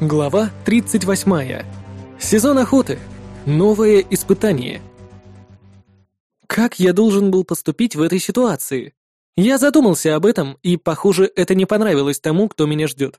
Глава 38. Сезон охоты. Новое испытание. Как я должен был поступить в этой ситуации? Я задумался об этом, и, похоже, это не понравилось тому, кто меня ждет.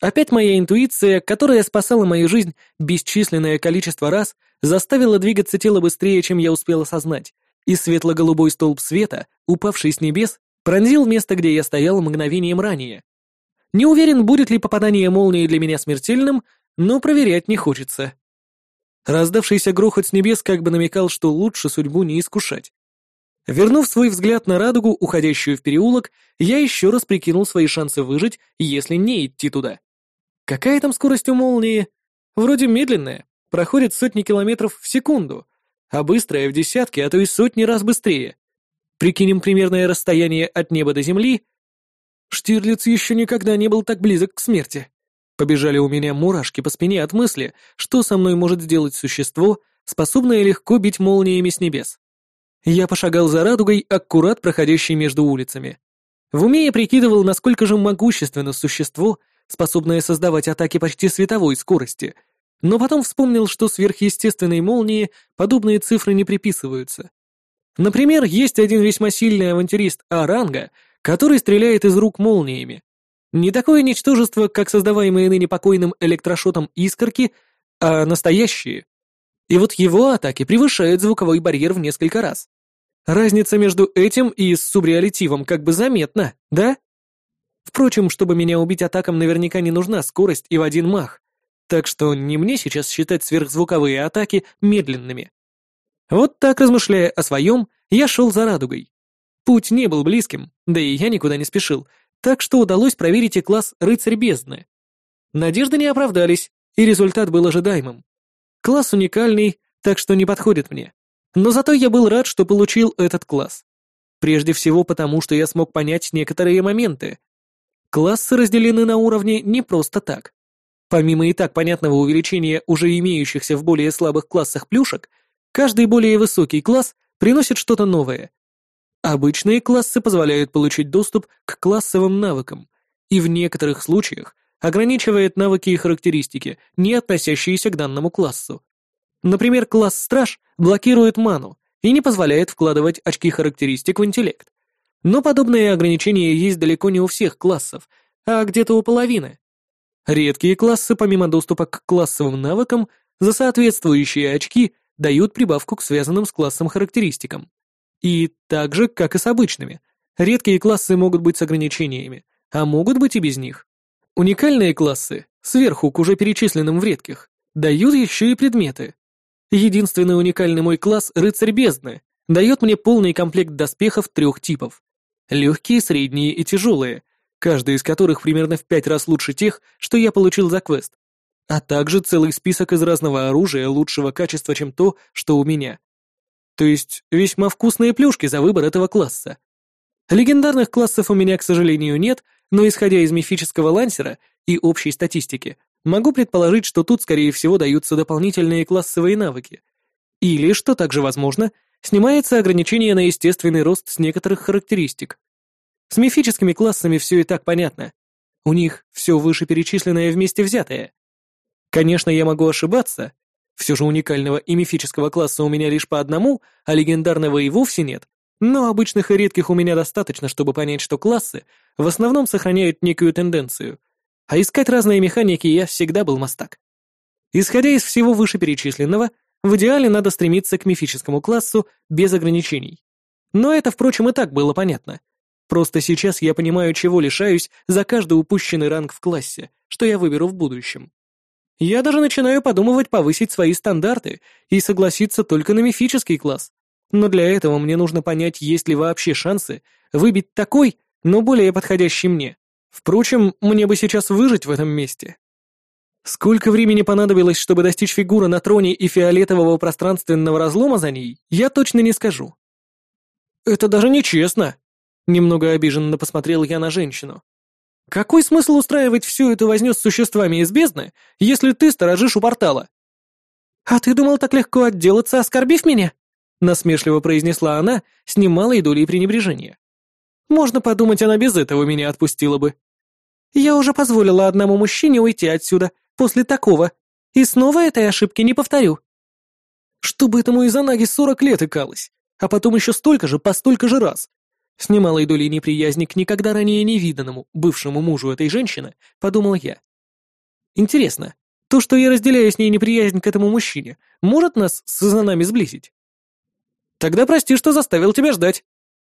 Опять моя интуиция, которая спасала мою жизнь бесчисленное количество раз, заставила двигаться тело быстрее, чем я успел осознать, и светло-голубой столб света, упавший с небес, пронзил место, где я стоял мгновением ранее. Не уверен, будет ли попадание молнии для меня смертельным, но проверять не хочется. Раздавшийся грохот с небес как бы намекал, что лучше судьбу не искушать. Вернув свой взгляд на радугу, уходящую в переулок, я еще раз прикинул свои шансы выжить, если не идти туда. Какая там скорость у молнии? Вроде медленная, проходит сотни километров в секунду, а быстрая в десятки, а то и сотни раз быстрее. Прикинем примерное расстояние от неба до земли, Штирлиц еще никогда не был так близок к смерти. Побежали у меня мурашки по спине от мысли, что со мной может сделать существо, способное легко бить молниями с небес. Я пошагал за радугой, аккурат проходящей между улицами. В уме я прикидывал, насколько же могущественно существо, способное создавать атаки почти световой скорости, но потом вспомнил, что сверхъестественной молнии подобные цифры не приписываются. Например, есть один весьма сильный авантюрист А-ранга, который стреляет из рук молниями. Не такое ничтожество, как создаваемые ныне покойным электрошотом искорки, а настоящие. И вот его атаки превышают звуковой барьер в несколько раз. Разница между этим и субреалитивом как бы заметна, да? Впрочем, чтобы меня убить атакам, наверняка не нужна скорость и в один мах, так что не мне сейчас считать сверхзвуковые атаки медленными. Вот так размышляя о своем, я шел за радугой. Путь не был близким, да и я никуда не спешил, так что удалось проверить и класс «Рыцарь бездны». Надежды не оправдались, и результат был ожидаемым. Класс уникальный, так что не подходит мне. Но зато я был рад, что получил этот класс. Прежде всего потому, что я смог понять некоторые моменты. Классы разделены на уровни не просто так. Помимо и так понятного увеличения уже имеющихся в более слабых классах плюшек, каждый более высокий класс приносит что-то новое, Обычные классы позволяют получить доступ к классовым навыкам и в некоторых случаях ограничивает навыки и характеристики, не относящиеся к данному классу. Например, класс Страж блокирует ману и не позволяет вкладывать очки характеристик в интеллект. Но подобные ограничения есть далеко не у всех классов, а где-то у половины. Редкие классы, помимо доступа к классовым навыкам, за соответствующие очки дают прибавку к связанным с классом характеристикам. И так же, как и с обычными. Редкие классы могут быть с ограничениями, а могут быть и без них. Уникальные классы, сверху к уже перечисленным в редких, дают еще и предметы. Единственный уникальный мой класс — рыцарь бездны, дает мне полный комплект доспехов трех типов. Легкие, средние и тяжелые, каждый из которых примерно в пять раз лучше тех, что я получил за квест. А также целый список из разного оружия лучшего качества, чем то, что у меня. То есть весьма вкусные плюшки за выбор этого класса. Легендарных классов у меня, к сожалению, нет, но исходя из мифического лансера и общей статистики, могу предположить, что тут, скорее всего, даются дополнительные классовые навыки. Или, что также возможно, снимается ограничение на естественный рост с некоторых характеристик. С мифическими классами все и так понятно. У них все вышеперечисленное вместе взятое. Конечно, я могу ошибаться, все же уникального и мифического класса у меня лишь по одному, а легендарного и вовсе нет. Но обычных и редких у меня достаточно, чтобы понять, что классы в основном сохраняют некую тенденцию. А искать разные механики я всегда был мастак. Исходя из всего вышеперечисленного, в идеале надо стремиться к мифическому классу без ограничений. Но это, впрочем, и так было понятно. Просто сейчас я понимаю, чего лишаюсь за каждый упущенный ранг в классе, что я выберу в будущем. Я даже начинаю подумывать повысить свои стандарты и согласиться только на мифический класс. Но для этого мне нужно понять, есть ли вообще шансы выбить такой, но более подходящий мне. Впрочем, мне бы сейчас выжить в этом месте. Сколько времени понадобилось, чтобы достичь фигуры на троне и фиолетового пространственного разлома за ней, я точно не скажу. «Это даже нечестно!» Немного обиженно посмотрел я на женщину. Какой смысл устраивать всю эту возню с существами из бездны, если ты сторожишь у портала? А ты думал так легко отделаться, оскорбив меня? Насмешливо произнесла она с немалой долей пренебрежения. Можно подумать, она без этого меня отпустила бы. Я уже позволила одному мужчине уйти отсюда, после такого, и снова этой ошибки не повторю». Чтобы этому Изанаги сорок лет икалось, а потом еще столько же по столько же раз. С немалой долей неприязни к никогда ранее невиданному, бывшему мужу этой женщины, подумал я. Интересно, то, что я разделяю с ней неприязнь к этому мужчине, может нас с Изанами сблизить? Тогда прости, что заставил тебя ждать.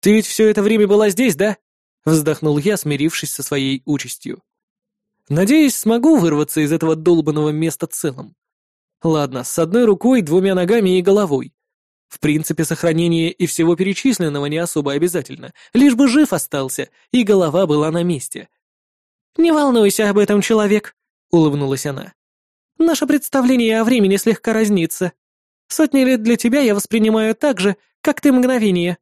Ты ведь все это время была здесь, да? Вздохнул я, смирившись со своей участью. Надеюсь, смогу вырваться из этого долбанного места целым. Ладно, с одной рукой, двумя ногами и головой. В принципе, сохранение и всего перечисленного не особо обязательно, лишь бы жив остался, и голова была на месте. «Не волнуйся об этом, человек», — улыбнулась она. «Наше представление о времени слегка разнится. Сотни лет для тебя я воспринимаю так же, как ты мгновение».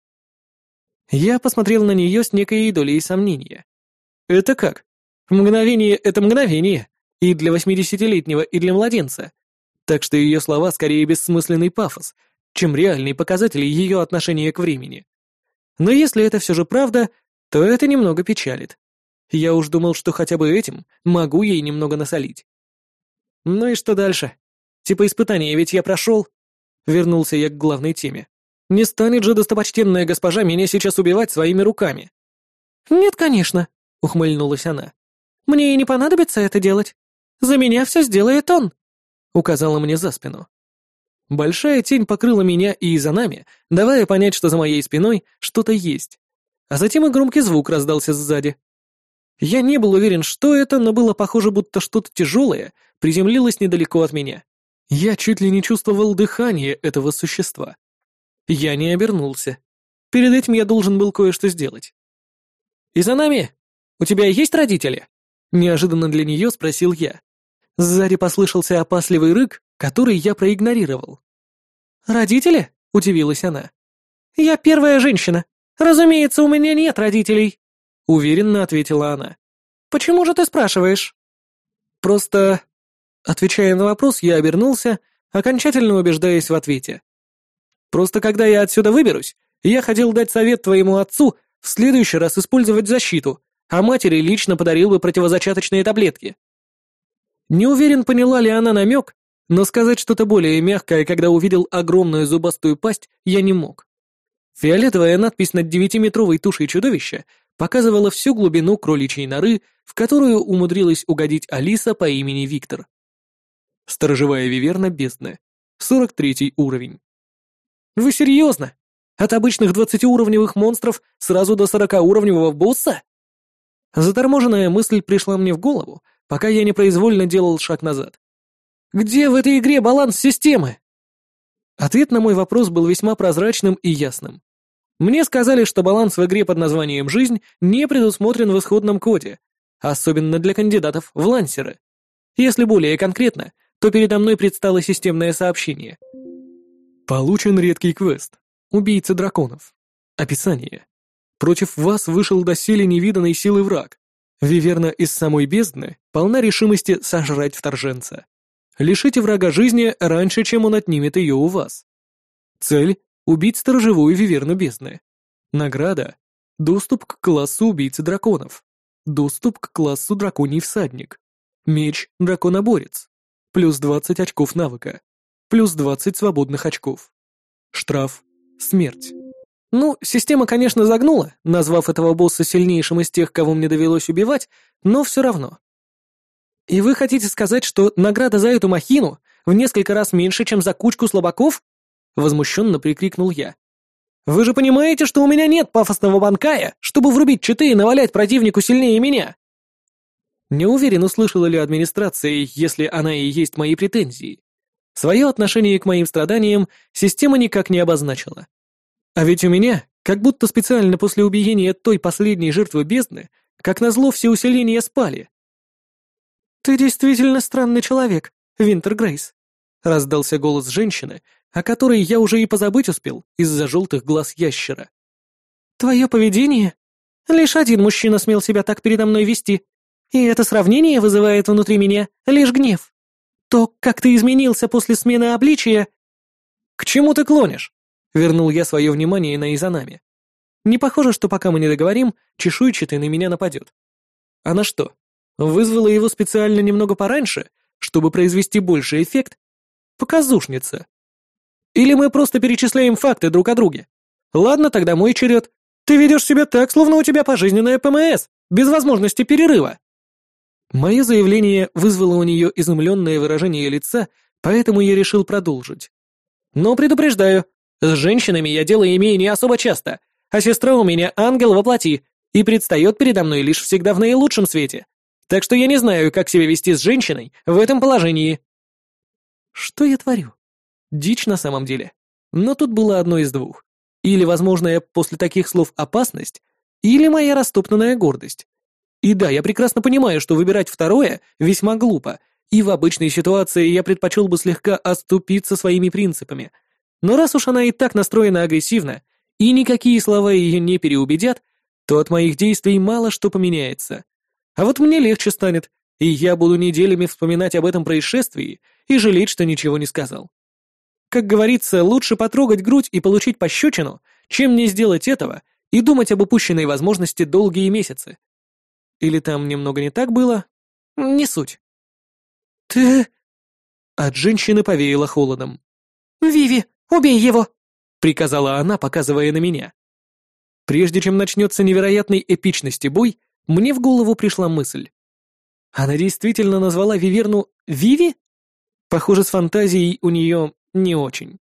Я посмотрел на нее с некой долей сомнения. «Это как? Мгновение — это мгновение, и для восьмидесятилетнего, и для младенца. Так что ее слова скорее бессмысленный пафос — чем реальные показатели ее отношения к времени. Но если это все же правда, то это немного печалит. Я уж думал, что хотя бы этим могу ей немного насолить. Ну и что дальше? Типа испытания ведь я прошел. Вернулся я к главной теме. Не станет же достопочтенная госпожа меня сейчас убивать своими руками. Нет, конечно, ухмыльнулась она. Мне и не понадобится это делать. За меня все сделает он. Указала мне за спину. Большая тень покрыла меня и за нами, давая понять, что за моей спиной что-то есть. А затем и громкий звук раздался сзади. Я не был уверен, что это, но было похоже, будто что-то тяжелое приземлилось недалеко от меня. Я чуть ли не чувствовал дыхание этого существа. Я не обернулся. Перед этим я должен был кое-что сделать. «И за нами? У тебя есть родители?» Неожиданно для нее спросил я. Сзади послышался опасливый рык, который я проигнорировал. «Родители?» — удивилась она. «Я первая женщина. Разумеется, у меня нет родителей», — уверенно ответила она. «Почему же ты спрашиваешь?» «Просто...» Отвечая на вопрос, я обернулся, окончательно убеждаясь в ответе. «Просто когда я отсюда выберусь, я хотел дать совет твоему отцу в следующий раз использовать защиту, а матери лично подарил бы противозачаточные таблетки». Не уверен, поняла ли она намек, но сказать что-то более мягкое, когда увидел огромную зубастую пасть, я не мог. Фиолетовая надпись над девятиметровой тушей чудовища показывала всю глубину кроличьей норы, в которую умудрилась угодить Алиса по имени Виктор. Сторожевая виверна бездны. 43 уровень. Вы серьезно? От обычных 20-уровневых монстров сразу до 40-уровневого босса? Заторможенная мысль пришла мне в голову, пока я непроизвольно делал шаг назад. «Где в этой игре баланс системы?» Ответ на мой вопрос был весьма прозрачным и ясным. Мне сказали, что баланс в игре под названием «Жизнь» не предусмотрен в исходном коде, особенно для кандидатов в лансеры. Если более конкретно, то передо мной предстало системное сообщение. Получен редкий квест. Убийца драконов. Описание. Против вас вышел доселе невиданной силы враг. Виверна из самой бездны полна решимости сожрать вторженца. Лишите врага жизни раньше, чем он отнимет ее у вас. Цель — убить сторожевую виверну бездны. Награда — доступ к классу убийцы драконов. Доступ к классу драконий всадник. Меч — драконоборец. Плюс 20 очков навыка. Плюс 20 свободных очков. Штраф — смерть. Ну, система, конечно, загнула, назвав этого босса сильнейшим из тех, кого мне довелось убивать, но все равно. И вы хотите сказать, что награда за эту махину в несколько раз меньше, чем за кучку слабаков? Возмущенно прикрикнул я. Вы же понимаете, что у меня нет пафосного банкая, чтобы врубить читы и навалять противнику сильнее меня? Не уверен, услышала ли администрация, если она и есть мои претензии. Свое отношение к моим страданиям система никак не обозначила. А ведь у меня, как будто специально после убиения той последней жертвы бездны, как назло все усиления спали. «Ты действительно странный человек, Винтер Грейс», — раздался голос женщины, о которой я уже и позабыть успел из-за желтых глаз ящера. «Твое поведение? Лишь один мужчина смел себя так передо мной вести, и это сравнение вызывает внутри меня лишь гнев. То, как ты изменился после смены обличия...» «К чему ты клонишь?» Вернул я свое внимание на Изанами. Не похоже, что пока мы не договорим, чешуйчатый на меня нападет. Она что, вызвала его специально немного пораньше, чтобы произвести больший эффект? Показушница. Или мы просто перечисляем факты друг о друге? Ладно, тогда мой черед. Ты ведешь себя так, словно у тебя пожизненная ПМС, без возможности перерыва. Мое заявление вызвало у нее изумленное выражение лица, поэтому я решил продолжить. Но предупреждаю, с женщинами я дело имею не особо часто, а сестра у меня ангел во плоти и предстает передо мной лишь всегда в наилучшем свете. Так что я не знаю, как себя вести с женщиной в этом положении. Что я творю? Дичь на самом деле. Но тут было одно из двух. Или возможная после таких слов опасность, или моя растоптанная гордость. И да, я прекрасно понимаю, что выбирать второе весьма глупо, и в обычной ситуации я предпочел бы слегка оступиться своими принципами. Но раз уж она и так настроена агрессивно, и никакие слова ее не переубедят, то от моих действий мало что поменяется. А вот мне легче станет, и я буду неделями вспоминать об этом происшествии и жалеть, что ничего не сказал. Как говорится, лучше потрогать грудь и получить пощечину, чем не сделать этого и думать об упущенной возможности долгие месяцы. Или там немного не так было? Не суть. «Ты...» От женщины повеяло холодом. «Виви, убей его!» — приказала она, показывая на меня. Прежде чем начнется невероятной эпичности бой, мне в голову пришла мысль. Она действительно назвала Виверну Виви? Похоже, с фантазией у нее не очень.